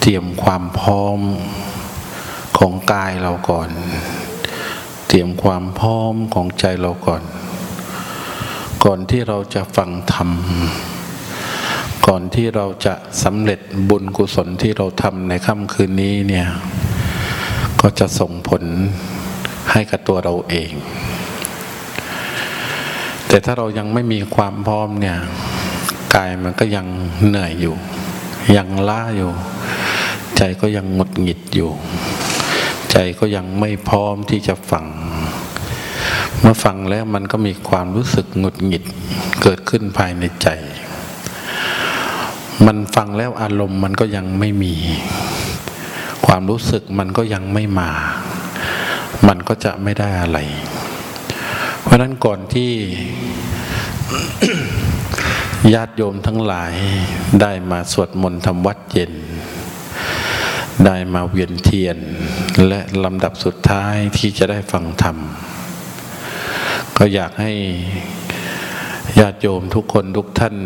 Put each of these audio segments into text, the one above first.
เตรียมความพร้อมของกายเราก่อน เตรียมความพร้อมของใจเราก่อน ก่อนที่เราจะฟังธรรม ก่อนที่เราจะสำเร็จบุญกุศลที่เราทำในค่ำคืนนี้เนี่ย ก็จะส่งผลให้กับตัวเราเอง แต่ถ้าเรายังไม่มีความพร้อมเนี่ย กายมันก็ยังเหนื่อยอยู่ ยังล้าอยู่ ใจก็ยังหงุดหงิดอยู่ ใจก็ยังไม่พร้อมที่จะฟัง เมื่อฟังแล้วมันก็มีความรู้สึกหงุดหงิดเกิดขึ้นภายในใจ มันฟังแล้วอารมณ์มันก็ยังไม่มี ความรู้สึกมันก็ยังไม่มา มันก็จะไม่ได้อะไร เพราะนั้นก่อนที่ญาติโยมทั้งหลายได้มาสวดมนต์ทำวัดเย็น ได้มาเวียนเทียน และลำดับสุดท้ายที่จะได้ฟังธรรม ก็อยากให้ญาติโยมทุกคนทุกท่าน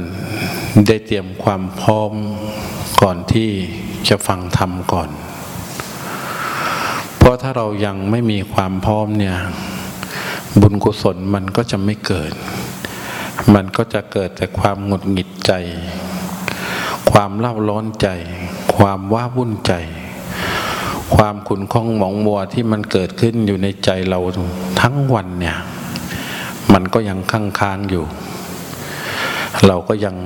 ได้เตรียมความพร้อมก่อนที่จะฟังธรรมก่อน เพราะถ้าเรายังไม่มีความพร้อมเนี่ยบุญกุศลมันก็จะไม่เกิด มันก็จะเกิดแต่ความหงุดหงิดใจ ความเล่าร้อนใจ ความว้าวุ่นใจ ความขุ่นข้องหมองมัวที่มันเกิดขึ้นอยู่ในใจเราทั้งวันเนี่ย มันก็ยังค้างค้างอยู่ เราก็ยัง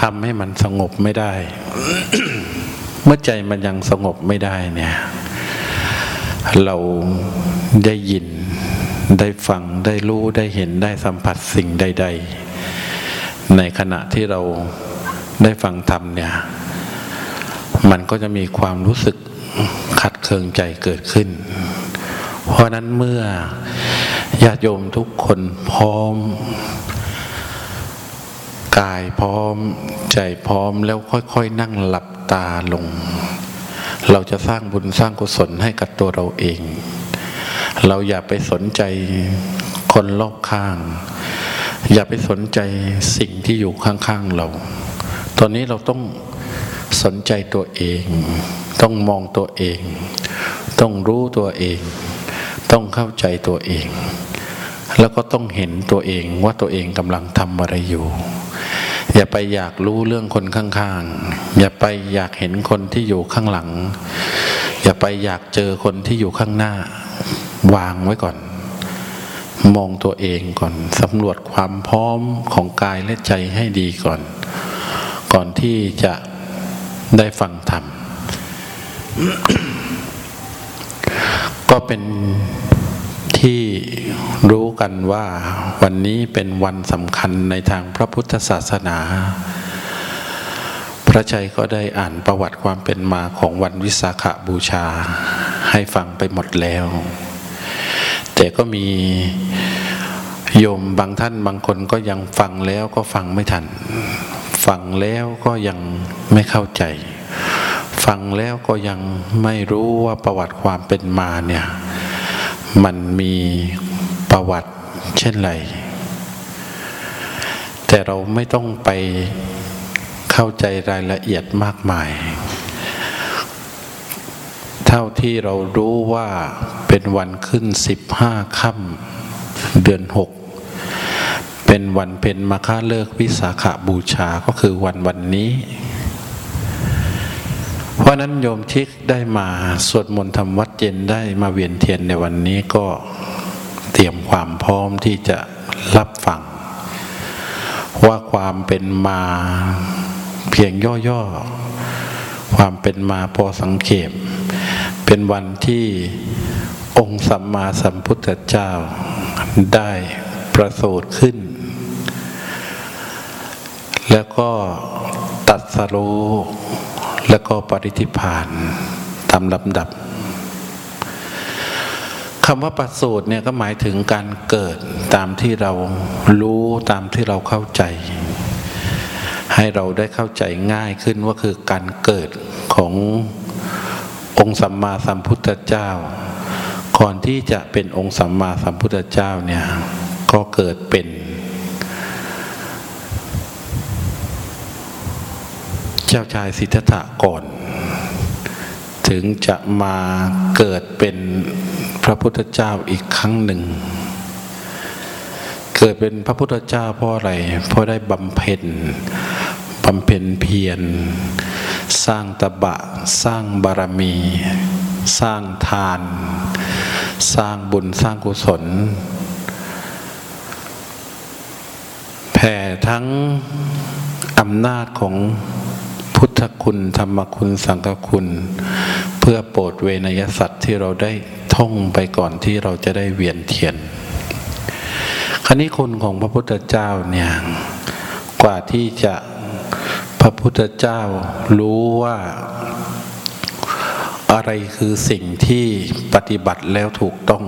ทำให้มันสงบไม่ได้ เมื่อใจมันยังสงบไม่ได้เนี่ย เราได้ยินได้ฟังได้รู้ได้เห็นได้สัมผัสสิ่งใด ๆ ในขณะที่เราได้ฟังธรรมเนี่ย มันก็จะมีความรู้สึกขัดเคืองใจเกิดขึ้น เพราะนั้นเมื่อญาติโยมทุกคนพร้อม กายพร้อมใจพร้อมแล้วค่อยๆ นั่งหลับตาลง เราจะสร้างบุญสร้างกุศลให้กับตัวเราเอง เราอย่าไปสนใจคนรอบข้าง อย่าไปสนใจสิ่งที่อยู่ข้างๆเรา ตอนนี้เราต้อง สนใจตัวเอง ต้องมองตัวเอง ต้องรู้ตัวเอง ต้องเข้าใจตัวเอง แล้วก็ต้องเห็นตัวเองว่าตัวเองกำลังทำอะไรอยู่ อย่าไปอยากรู้เรื่องคนข้างๆ อย่าไปอยากเห็นคนที่อยู่ข้างหลัง อย่าไปอยากเจอคนที่อยู่ข้างหน้า วางไว้ก่อน มองตัวเองก่อนสำรวจความพร้อมของกายและใจให้ดีก่อน ก่อนที่จะ ได้ฟังธรรม ก็เป็นที่รู้กันว่าวันนี้เป็นวันสำคัญในทางพระพุทธศาสนา พระชัยก็ได้อ่านประวัติความเป็นมาของวันวิสาขบูชา ให้ฟังไปหมดแล้ว แต่ก็มีโยมบางท่านบางคนก็ยังฟังแล้วก็ฟังไม่ทัน ฟังแล้วก็ยังไม่เข้าใจ ฟังแล้วก็ยังไม่รู้ว่าประวัติความเป็นมาเนี่ย มันมีประวัติเช่นไร แต่เราไม่ต้องไปเข้าใจรายละเอียดมากมาย เท่าที่เรารู้ว่าเป็นวันขึ้นสิบห้าค่ำเดือนหก เป็นวันเป็นมาฆาเลิกวิสาขาบูชาก็คือวันวันนี้ เพราะนั้นโยมชิกได้มาสวดมนต์ทำวัดเย็นได้มาเวียนเทียนในวันนี้ก็เตรียมความพร้อมที่จะรับฟัง ว่าความเป็นมาเพียงย่อๆ ความเป็นมาพอสังเขปเป็นวันที่องค์สัมมาสัมพุทธเจ้าได้ประสูติขึ้น แล้วก็ตัดสรู้แล้วก็ปริธิพานตามลำดับคำว่าประสูติเนี่ยก็หมายถึงการเกิดตามที่เรารู้ตามที่เราเข้าใจ ให้เราได้เข้าใจง่ายขึ้นว่าคือการเกิดขององค์สัมมาสัมพุทธเจ้า ก่อนที่จะเป็นองค์สัมมาสัมพุทธเจ้าเนี่ยก็เกิดเป็น เจ้าชายสิทธัตถะก่อน ถึงจะมาเกิดเป็นพระพุทธเจ้าอีกครั้งหนึ่ง เกิดเป็นพระพุทธเจ้าเพราะอะไรเพราะได้บำเพ็ญบำเพ็ญเพียรสร้างตบะ สร้างบารมี สร้างทาน สร้างบุญสร้างกุศลแผ่ทั้งอำนาจของ พุทธคุณธรรมคุณสังฆคุณ เพื่อโปรดเวนยสัตว์ที่เราได้ท่องไปก่อนที่เราจะได้เวียนเทียนครนี้คุณของพระพุทธเจ้าเนี่ยกว่าที่จะพระพุทธเจ้ารู้ว่าอะไรคือสิ่งที่ปฏิบัติแล้วถูกต้อง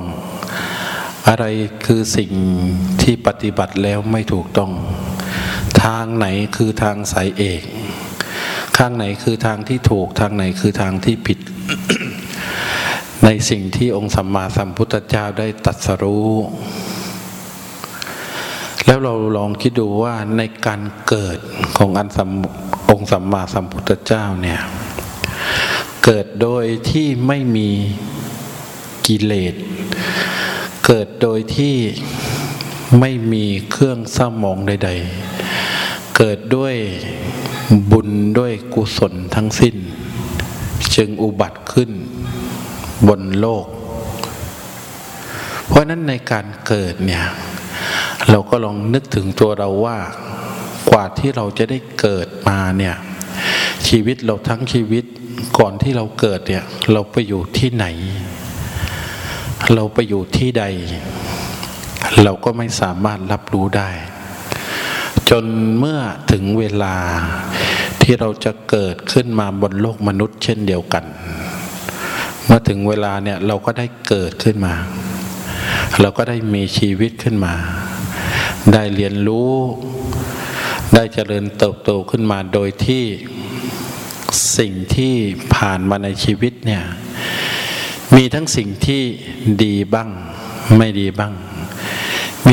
อะไรคือสิ่งที่ปฏิบัติแล้วไม่ถูกต้อง ทางไหนคือทางสายเอก ทางไหนคือทางที่ถูกทางไหนคือทางที่ผิด ในสิ่งที่องค์สัมมาสัมพุทธเจ้าได้ตัดสรู้ แล้วเราลองคิดดูว่าในการเกิดของอันสัมองค์สัมมาสัมพุทธเจ้าเนี่ย เกิดโดยที่ไม่มีกิเลส เกิดโดยที่ไม่มีเครื่องเศร้าหมองใด ๆ เกิดด้วย บุญด้วยกุศลทั้งสิ้น จึงอุบัติขึ้นบนโลก เพราะนั้นในการเกิดเนี่ย เราก็ลองนึกถึงตัวเราว่ากว่าที่เราจะได้เกิดมาเนี่ยชีวิตเราทั้งชีวิตก่อนที่เราเกิดเนี่ยเราไปอยู่ที่ไหน เราไปอยู่ที่ใด เราก็ไม่สามารถรับรู้ได้ จนเมื่อถึงเวลาที่เราจะเกิดขึ้นมาบนโลกมนุษย์เช่นเดียวกัน เมื่อถึงเวลาเนี่ยเราก็ได้เกิดขึ้นมา เราก็ได้มีชีวิตขึ้นมา ได้เรียนรู้ ได้เจริญเติบโตขึ้นมาโดยที่สิ่งที่ผ่านมาในชีวิตเนี่ยมีทั้งสิ่งที่ดีบ้างไม่ดีบ้าง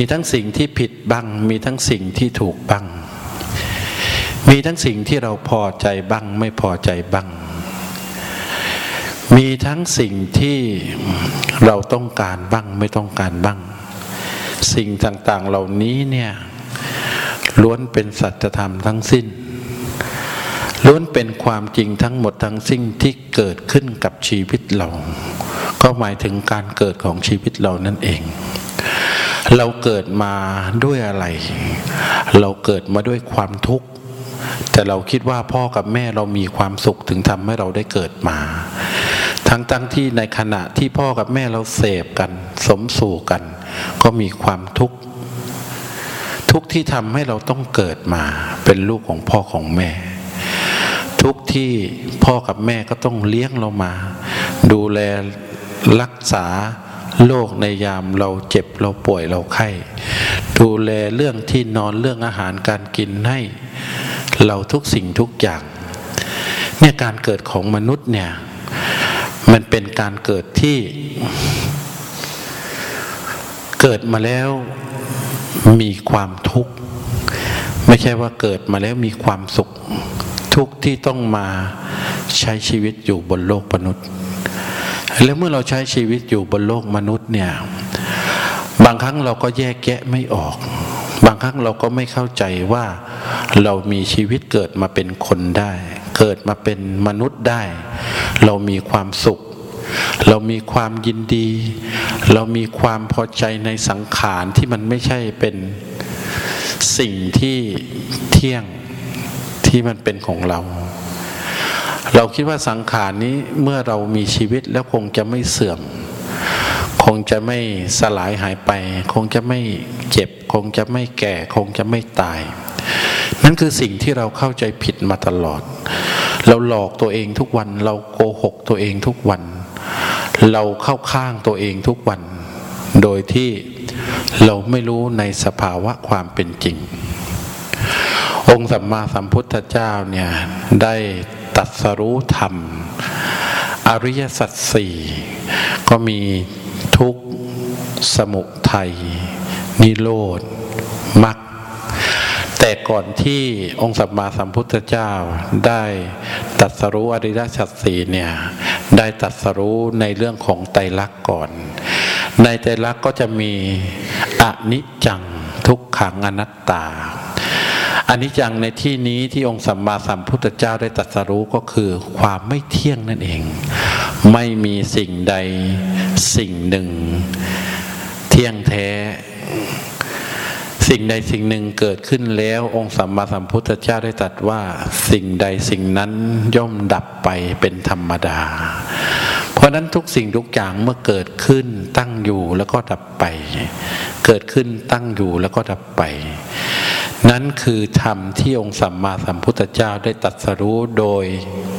มีทั้งสิ่งที่ผิดบ้าง มีทั้งสิ่งที่ถูกบ้าง มีทั้งสิ่งที่เราพอใจบ้าง ไม่พอใจบ้าง มีทั้งสิ่งที่เราต้องการบ้าง ไม่ต้องการบ้าง สิ่งต่างๆเหล่านี้เนี่ยล้วนเป็นสัจธรรมทั้งสิ้นล้วนเป็นความจริงทั้งหมดทั้งสิ้นที่เกิดขึ้นกับชีวิตเรา ก็หมายถึงการเกิดของชีวิตเรานั่นเอง เราเกิดมาด้วยอะไร เราเกิดมาด้วยความทุกข์ แต่เราคิดว่าพ่อกับแม่เรามีความสุขถึงทำให้เราได้เกิดมา ทั้งทั้งที่ในขณะที่พ่อกับแม่เราเสพกัน สมสู่กัน ก็มีความทุกข์ ทุกที่ทำให้เราต้องเกิดมาเป็นลูกของพ่อของแม่ ทุกที่พ่อกับแม่ก็ต้องเลี้ยงเรามา ดูแลรักษา โลกในยามเราเจ็บเราป่วยเราไข้ ดูแลเรื่องที่นอนเรื่องอาหารการกินให้ เราทุกสิ่งทุกอย่างเนี่ยการเกิดของมนุษย์เนี่ย มันเป็นการเกิดที่ เกิดมาแล้วมีความทุกข์ ไม่ใช่ว่าเกิดมาแล้วมีความสุข ทุกที่ต้องมาใช้ชีวิตอยู่บนโลกมนุษย์ แล้วเมื่อเราใช้ชีวิตอยู่บนโลกมนุษย์เนี่ย บางครั้งเราก็แยกแยะไม่ออก บางครั้งเราก็ไม่เข้าใจว่าเรามีชีวิตเกิดมาเป็นคนได้ เกิดมาเป็นมนุษย์ได้ เรามีความสุข เรามีความยินดี เรามีความพอใจในสังขารที่มันไม่ใช่เป็นสิ่งที่เที่ยงที่มันเป็นของเรา เราคิดว่าสังขารนี้เมื่อเรามีชีวิตแล้วคงจะไม่เสื่อม คงจะไม่สลายหายไป คงจะไม่เจ็บ คงจะไม่แก่ คงจะไม่ตาย นั่นคือสิ่งที่เราเข้าใจผิดมาตลอด เราหลอกตัวเองทุกวัน เราโกหกตัวเองทุกวัน เราเข้าข้างตัวเองทุกวัน โดยที่เราไม่รู้ในสภาวะความเป็นจริง องค์สัมมาสัมพุทธเจ้าเนี่ยได้ ตัดสรู้ธรรม อริยสัจสี่ก็มีทุกสมุทัยนิโรธมรรคแต่ก่อนที่องค์สัมมาสัมพุทธเจ้าได้ตัดสรู้อริยสัจสี่เนี่ยได้ตัดสรู้ในเรื่องของไตรลักษณ์ก่อน ในไตรลักษณ์ก็จะมีอนิจจังทุกขังอนัตตา อันนี้จังในที่นี้ที่องค์สัมมาสัมพุทธเจ้าได้ตรัสรู้ก็คือความไม่เที่ยงนั่นเอง ไม่มีสิ่งใดสิ่งหนึ่ง เที่ยงแท้ สิ่งใดสิ่งหนึ่งเกิดขึ้นแล้ว องค์สัมมาสัมพุทธเจ้าได้ตรัสว่าสิ่งใดสิ่งนั้นย่อมดับไปเป็นธรรมดา เพราะนั้นทุกสิ่งทุกอย่างเมื่อเกิดขึ้นตั้งอยู่แล้วก็ดับไป เกิดขึ้นตั้งอยู่แล้วก็ดับไป นั้นคือธรรมที่องค์สัมมาสัมพุทธเจ้าได้ตัดสรู้โดย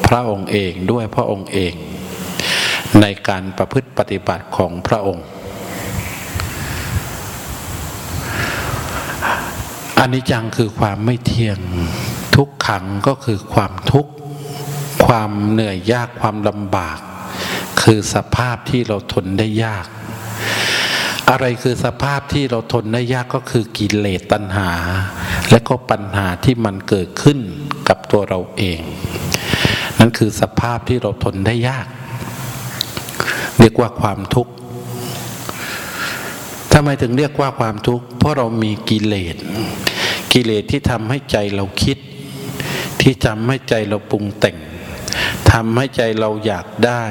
พระองค์เองด้วยพระองค์เอง ในการประพฤติปฏิบัติของพระองค์ อันนี้จังคือความไม่เที่ยงทุกขังก็คือความทุกข์ความเหนื่อยยากความลำบาก คือสภาพที่เราทนได้ยาก อะไรคือสภาพที่เราทนได้ยากก็คือกิเลสตัณหา และก็ปัญหาที่มันเกิดขึ้นกับตัวเราเอง นั่นคือสภาพที่เราทนได้ยาก เรียกว่าความทุกข์ทำไมถึงเรียกว่าความทุกข์เพราะเรามีกิเลสกิเลสที่ทำให้ใจเราคิด ที่ทำให้ใจเราปรุงแต่งทำให้ใจเราอยากได้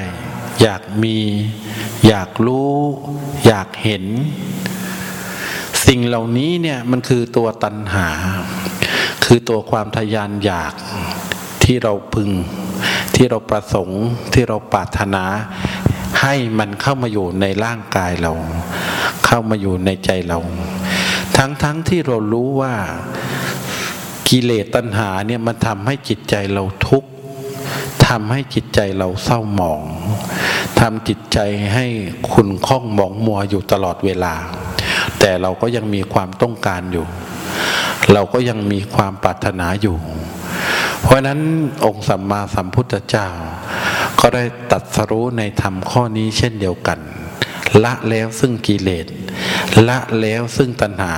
อยากมี อยากรู้ อยากเห็น สิ่งเหล่านี้เนี่ยมันคือตัวตัณหา คือตัวความทยานอยากที่เราพึง ที่เราประสงค์ที่เราปรารถนา ให้มันเข้ามาอยู่ในร่างกายเรา เข้ามาอยู่ในใจเรา ทั้งๆทที่เรารู้ว่ากิเลสตัณหาเนี่ยมันทำให้จิตใจเราทุกข์ ทำให้จิตใจเราเศร้าหมองทำจิตใจให้คุณข้องหมองมัวอยู่ตลอดเวลา แต่เราก็ยังมีความต้องการอยู่ เราก็ยังมีความปรารถนาอยู่ เพราะนั้นองค์สัมมาสัมพุทธเจ้า ก็ได้ตัดสรู้ในธรรมข้อนี้เช่นเดียวกัน ละแล้วซึ่งกิเลสละแล้วซึ่งตัณหา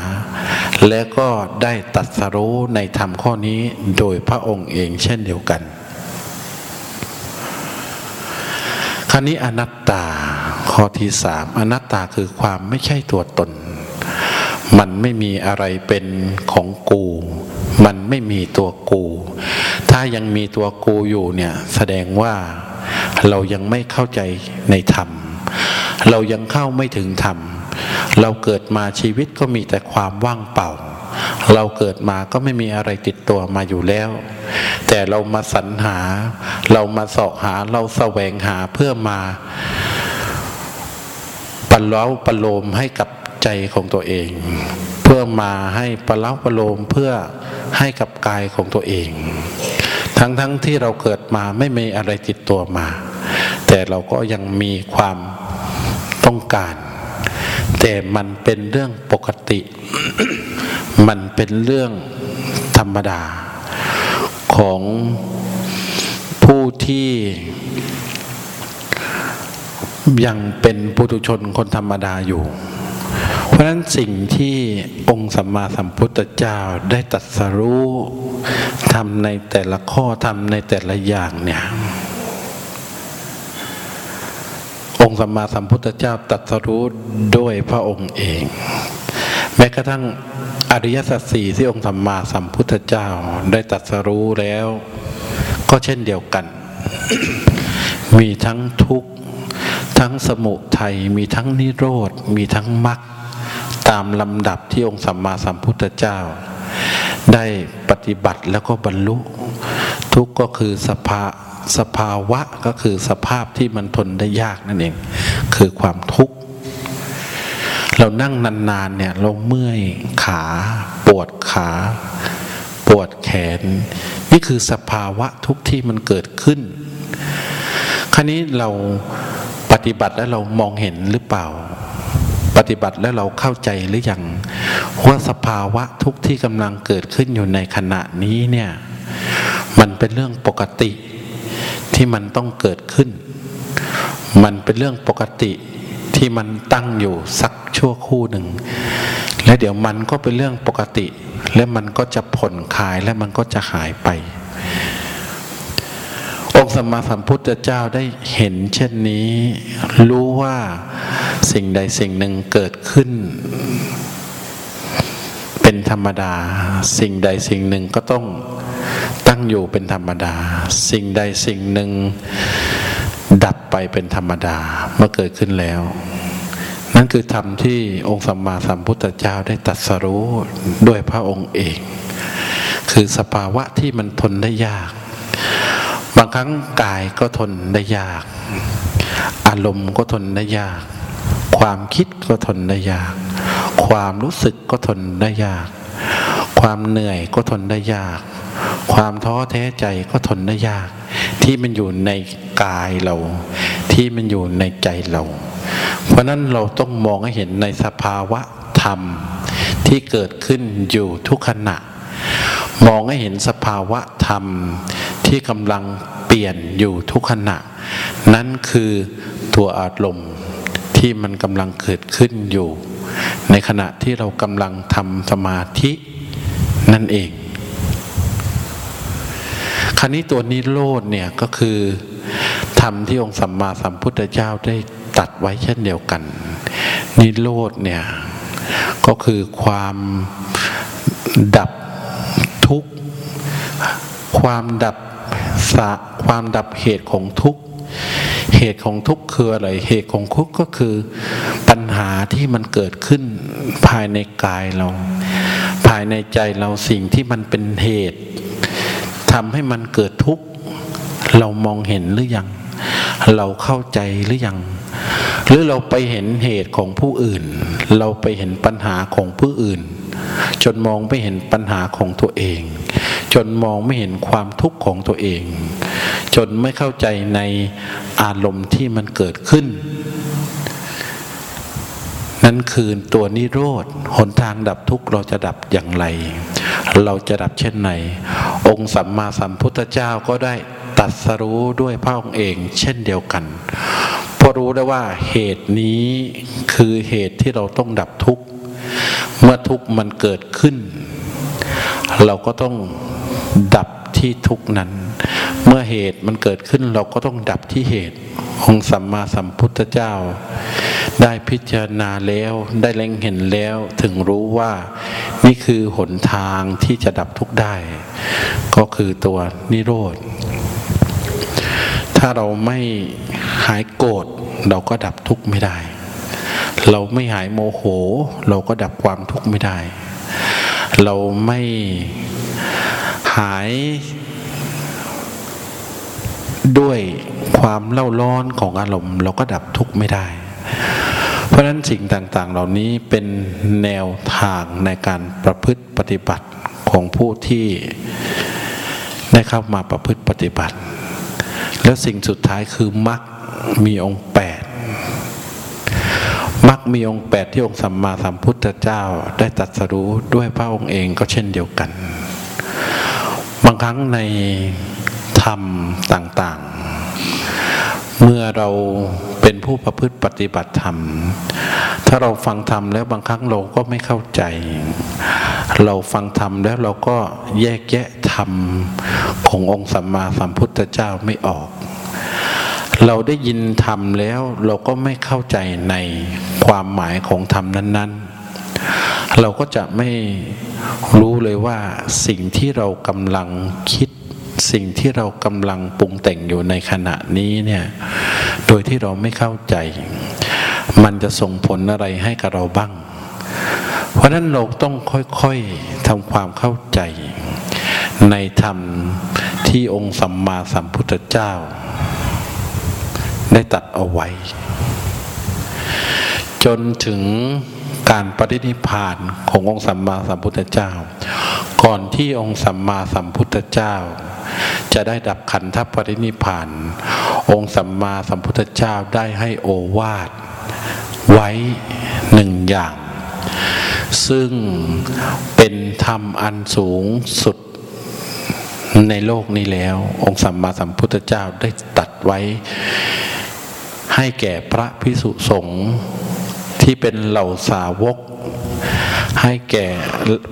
และก็ได้ตัดสรู้ในธรรมข้อนี้โดยพระองค์เองเช่นเดียวกัน คราวนี้อนัตตาข้อที่สามอนัตตาคือความไม่ใช่ตัวตน มันไม่มีอะไรเป็นของกู มันไม่มีตัวกู ถ้ายังมีตัวกูอยู่เนี่ยแสดงว่าเรายังไม่เข้าใจในธรรม เรายังเข้าไม่ถึงธรรม เราเกิดมาชีวิตก็มีแต่ความว่างเปล่า เราเกิดมาก็ไม่มีอะไรติดตัวมาอยู่แล้ว แต่เรามาสรรหา เรามาสอกหาเราแสวงหาเพื่อมาปลเล้าปโลมให้กับใจของตัวเอง เพื่อมาให้ปลเล้าปโลมเพื่อให้กับกายของตัวเอง ทั้งๆทที่เราเกิดมาไม่มีอะไรติดตัวมา แต่เราก็ยังมีความต้องการ แต่มันเป็นเรื่องปกติ มันเป็นเรื่องธรรมดา ของผู้ที่ยังเป็นปุถุชนคนธรรมดาอยู่ เพราะฉะนั้นสิ่งที่องค์สัมมาสัมพุทธเจ้าได้ตัดสรู้ทำในแต่ละข้อทำในแต่ละอย่างเนี่ยองค์สัมมาสัมพุทธเจ้าตัดสรู้ด้วยพระองค์เอง แม้กระทั่ง อริยสัจสี่ที่องค์สัมมาสัมพุทธเจ้าได้ตัดสรู้แล้ว ก็เช่นเดียวกัน มีทั้งทุกข์ ทั้งสมุทัยมีทั้งนิโรธ มีทั้งมรรคตามลำดับที่องค์สัมมาสัมพุทธเจ้า ได้ปฏิบัติแล้วก็บรรลุ ทุกข์ก็คือสภาสภาวะก็คือสภาพที่มันทนได้ยากนั่นเอง คือความทุกข์ เรานั่งนานๆเนี่ยเราเมื่อยขา ปวดขา ปวดแขน นี่คือสภาวะทุกที่มันเกิดขึ้น คราวนี้เราปฏิบัติแล้วเรามองเห็นหรือเปล่า ปฏิบัติแล้วเราเข้าใจหรือยังว่าสภาวะทุกที่กำลังเกิดขึ้นอยู่ในขณะนี้เนี่ยมันเป็นเรื่องปกติที่มันต้องเกิดขึ้น มันเป็นเรื่องปกติ ที่มันตั้งอยู่สักชั่วคู่หนึ่ง และเดี๋ยวมันก็เป็นเรื่องปกติ และมันก็จะผ่อนคลายและมันก็จะหายไป องค์สมมาสัมพุทธเจ้าได้เห็นเช่นนี้ รู้ว่าสิ่งใดสิ่งหนึ่งเกิดขึ้น เป็นธรรมดา สิ่งใดสิ่งหนึ่งก็ต้องตั้งอยู่เป็นธรรมดา สิ่งใดสิ่งหนึ่ง ดับไปเป็นธรรมดาเมื่อเกิดขึ้นแล้ว นั่นคือธรรมที่องค์สัมมาสัมพุทธเจ้าได้ตัดสรู้ด้วยพระองค์เอง คือสภาวะที่มันทนได้ยาก บางครั้งกายก็ทนได้ยาก อารมณ์ก็ทนได้ยาก ความคิดก็ทนได้ยาก ความรู้สึกก็ทนได้ยาก ความเหนื่อยก็ทนได้ยาก ความท้อแท้ใจก็ทนได้ยาก ที่มันอยู่ในกายเรา ที่มันอยู่ในใจเรา เพราะนั้นเราต้องมองให้เห็นในสภาวะธรรมที่เกิดขึ้นอยู่ทุกขณะ มองให้เห็นสภาวะธรรมที่กำลังเปลี่ยนอยู่ทุกขณะ นั่นคือตัวอารมณ์ที่มันกำลังเกิดขึ้นอยู่ ในขณะที่เรากำลังทำสมาธินั่นเอง ราวนี้ตัวนิโรธเนี่ยก็คือธรรมที่องค์สัมมาสัมพุทธเจ้าได้ตัดไว้เช่นเดียวกัน นิโรธเนี่ยก็คือความดับทุกข์ ความดับสะความดับเหตุของทุกข์ เหตุของทุกข์คืออะไร เหตุของทุกข์ก็คือปัญหาที่มันเกิดขึ้นภายในกายเรา ภายในใจเราสิ่งที่มันเป็นเหตุ ทำให้มันเกิดทุกข์ เรามองเห็นหรือยัง เราเข้าใจหรือยัง หรือเราไปเห็นเหตุของผู้อื่น เราไปเห็นปัญหาของผู้อื่น จนมองไม่เห็นปัญหาของตัวเอง จนมองไม่เห็นความทุกข์ของตัวเอง จนไม่เข้าใจในอารมณ์ที่มันเกิดขึ้นนั่นคือตัวนิโรธ หนทางดับทุกข์เราจะดับอย่างไร เราจะดับเช่นไหน องค์สัมมาสัมพุทธเจ้าก็ได้ตัดสรู้ด้วยพระองค์เองเช่นเดียวกันเพราะรู้ได้ว่าเหตุนี้คือเหตุที่เราต้องดับทุกข์ เมื่อทุกข์มันเกิดขึ้น เราก็ต้องดับที่ทุกข์นั้น เมื่อเหตุมันเกิดขึ้นเราก็ต้องดับที่เหตุ องค์สัมมาสัมพุทธเจ้าได้พิจารณาแล้วได้เล็งเห็นแล้วถึงรู้ว่านี่คือหนทางที่จะดับทุกข์ได้ ก็คือตัวนิโรธ ถ้าเราไม่หายโกรธเราก็ดับทุกข์ไม่ได้ เราไม่หายโมโห เราก็ดับความทุกข์ไม่ได้ เราไม่หายด้วยความเล่าร้อนของอารมณ์ เราก็ดับทุกข์ไม่ได้ เพราะฉะนั้นสิ่งต่างๆ เหล่านี้เป็นแนวทางในการประพฤติปฏิบัติของผู้ที่ได้เข้ามาประพฤติปฏิบัติ แล้วสิ่งสุดท้ายคือมรรคมีองค์แปดมรรคมีองค์แปดที่องค์สัมมาสัมพุทธเจ้าได้ตรัสรู้ด้วยพระองค์เองก็เช่นเดียวกัน บางครั้งในธรรมต่างๆ เมื่อเรา เป็นผู้ประพฤติปฏิบัติธรรม ถ้าเราฟังธรรมแล้วบางครั้งเราก็ไม่เข้าใจ เราฟังธรรมแล้วเราก็แยกแยะธรรมขององค์สัมมาสัมพุทธเจ้าไม่ออก เราได้ยินธรรมแล้วเราก็ไม่เข้าใจในความหมายของธรรมนั้น ๆ เราก็จะไม่รู้เลยว่าสิ่งที่เรากำลังคิด สิ่งที่เรากำลังปรุงแต่งอยู่ในขณะนี้เนี่ยโดยที่เราไม่เข้าใจ มันจะส่งผลอะไรให้กับเราบ้าง เพราะนั้นเราต้องค่อยๆทำความเข้าใจ ในธรรมที่องค์สัมมาสัมพุทธเจ้า ได้ตัดเอาไว้ จนถึงการปฏินิพานขององค์สัมมาสัมพุทธเจ้า ก่อนที่องค์สัมมาสัมพุทธเจ้า จะได้ดับขันธปรินิพานองค์สัมมาสัมพุทธเจ้าได้ให้โอวาทไว้หนึ่งอย่าง ซึ่งเป็นธรรมอันสูงสุดในโลกนี้แล้ว องค์สัมมาสัมพุทธเจ้าได้ตัดไว้ ให้แก่พระพิสุสงฆ์ที่เป็นเหล่าสาวก ให้แก่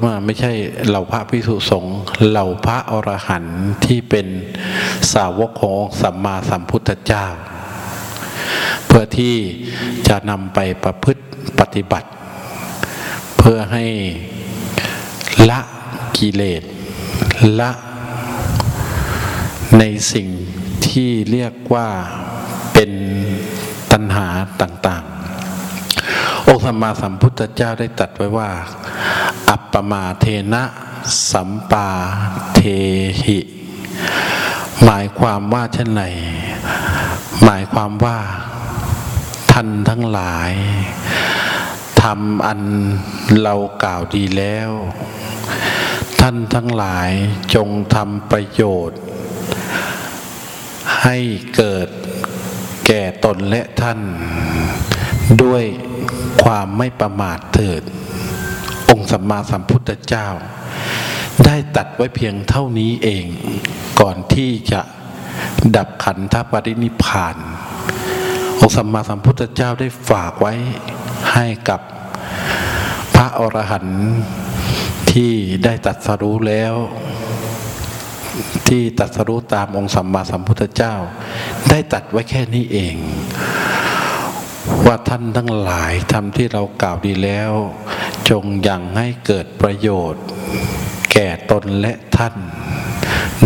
ว่าไม่ใช่เหล่าพระพิสุสงฆ์เหล่าพระอรหันต์ที่เป็นสาวกขององค์สัมมาสัมพุทธเจ้า เพื่อที่จะนำไปประพฤติปฏิบัติ เพื่อให้ละกิเลสละในสิ่งที่เรียกว่าเป็นตัณหาต่าง องค์สัมมาสัมพุทธเจ้าได้ตัดไว้ว่า อัปปมาเทนะสัมปาเทหิ หมายความว่าเช่นไรหมายความว่าท่านทั้งหลายทำอันเรากล่าวดีแล้ว ท่านทั้งหลายจงทำประโยชน์ ให้เกิดแก่ตนและท่านด้วย ความไม่ประมาทเถิด องค์สัมมาสัมพุทธเจ้า ได้ตัดไว้เพียงเท่านี้เอง ก่อนที่จะดับขันธปรินิพพาน องค์สัมมาสัมพุทธเจ้าได้ฝากไว้ให้กับพระอรหันต์ที่ได้ตัดสรู้แล้ว ที่ตัดสรู้ตามองค์สัมมาสัมพุทธเจ้า ได้ตัดไว้แค่นี้เอง ว่าท่านทั้งหลายทำที่เรากล่าวดีแล้ว จงยังให้เกิดประโยชน์ แก่ตนและท่าน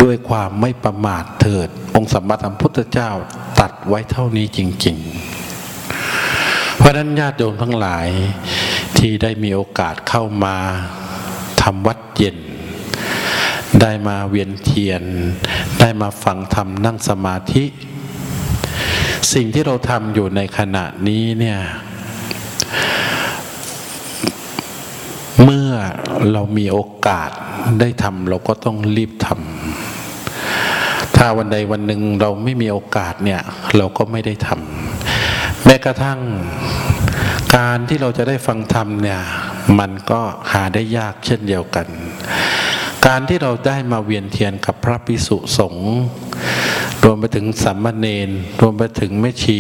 ด้วยความไม่ประมาทเถิด องค์สัมมาสัมพุทธเจ้าตัดไว้เท่านี้จริง ๆ เพราะนั้นญาติโยมทั้งหลายที่ได้มีโอกาสเข้ามาทำวัดเย็น ได้มาเวียนเทียน ได้มาฟังธรรมนั่งสมาธิ สิ่งที่เราทำอยู่ในขณะนี้เนี่ย เมื่อเรามีโอกาสได้ทำเราก็ต้องรีบทำถ้าวันใดวันหนึ่งเราไม่มีโอกาสเนี่ย เราก็ไม่ได้ทำแม้กระทั่งการที่เราจะได้ฟังธรรมเนี่ย มันก็หาได้ยากเช่นเดียวกัน การที่เราได้มาเวียนเทียนกับพระพิสุสงฆ์ รวมไปถึงสัมมาเนนรวมไปถึงแม่ชี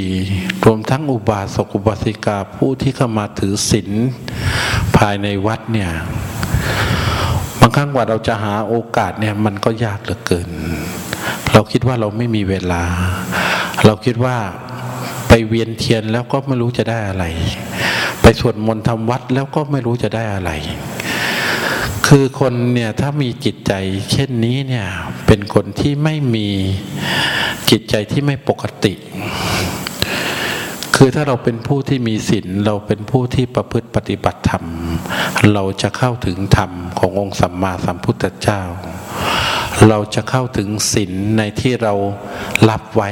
รวมทั้งอุบาสกอุบาสิกาผู้ที่เข้ามาถือศีลภายในวัดเนี่ยบางครั้งว่าเราจะหาโอกาสเนี่ยมันก็ยากเหลือเกิน เราคิดว่าเราไม่มีเวลา เราคิดว่าไปเวียนเทียนแล้วก็ไม่รู้จะได้อะไร ไปสวดมนต์ทำวัดแล้วก็ไม่รู้จะได้อะไร คือคนเนี่ยถ้ามีจิตใจเช่นนี้เนี่ยเป็นคนที่ไม่มีจิตใจที่ไม่ปกติ คือถ้าเราเป็นผู้ที่มีศีลเราเป็นผู้ที่ประพฤติปฏิบัติธรรม เราจะเข้าถึงธรรมขององค์สัมมาสัมพุทธเจ้า เราจะเข้าถึงศีลในที่เรารับไว้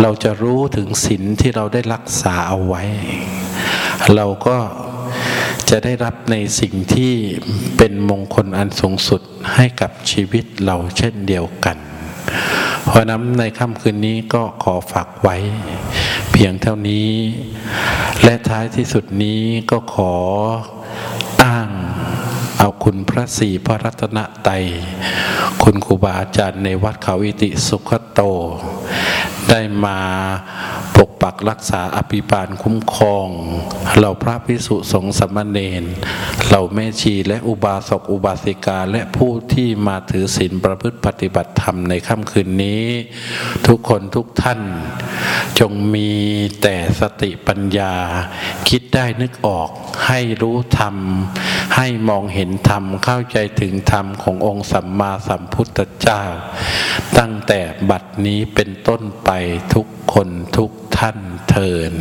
เราจะรู้ถึงศีลที่เราได้รักษาเอาไว้ เราก็ จะได้รับในสิ่งที่เป็นมงคลอันสูงสุดให้กับชีวิตเราเช่นเดียวกัน เพราะนั้นในค่ำคืนนี้ก็ขอฝากไว้ เพียงเท่านี้ และท้ายที่สุดนี้ก็ขออ้างเอาคุณพระศรีพระรัตนไตยคุณครูบาอาจารย์ในวัดเขาอิติสุขโต ได้มา ปกปักรักษาอภิบาลคุ้มครองเหล่าพระพิสุสงฆ์สมณเณรเหล่าแม่ชีและอุบาสกอุบาสิกาและผู้ที่มาถือศีลประพฤติปฏิบัติธรรมในค่ำคืนนี้ ทุกคนทุกท่านจงมีแต่สติปัญญา คิดได้นึกออกให้รู้ธรรม ให้มองเห็นธรรมเข้าใจถึงธรรมขององค์สัมมาสัมพุทธเจ้า ตั้งแต่บัดนี้เป็นต้นไปทุกคนทุกท่านเทิน